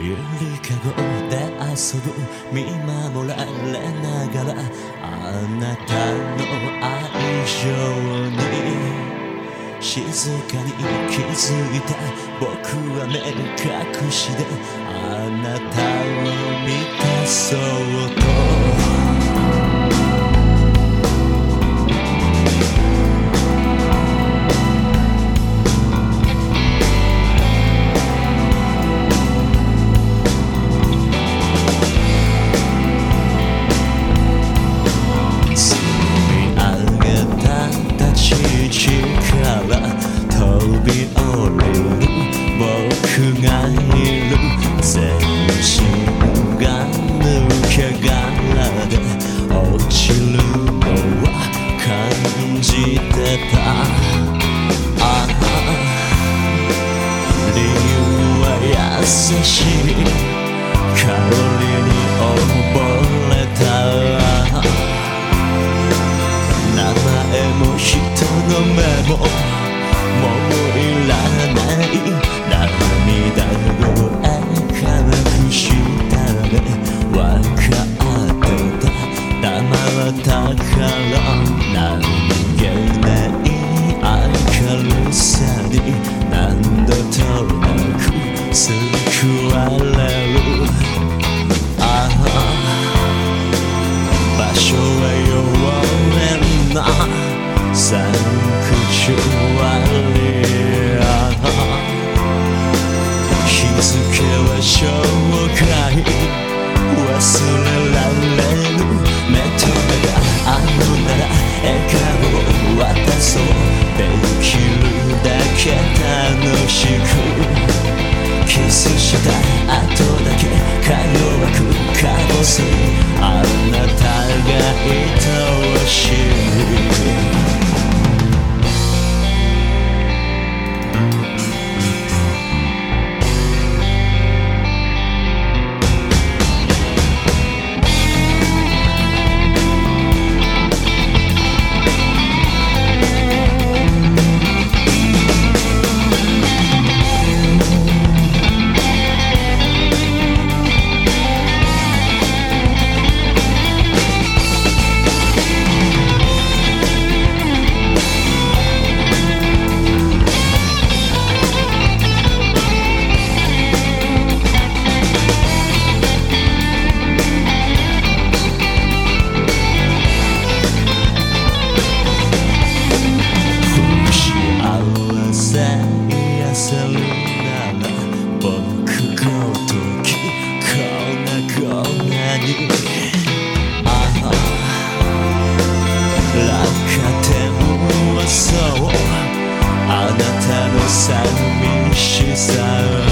ゆりかごで遊ぶ見守られながらあなたの愛情に静かに気づいた僕は目隠しであなたを見たそうと抜け殻で落ちるのは感じてた。ああ理由は優しい。香りに溺れた名前も人の目もサンクチュアリア日付は はそうあなたの寂しさ